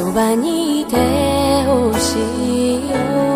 そばにいてほしいよ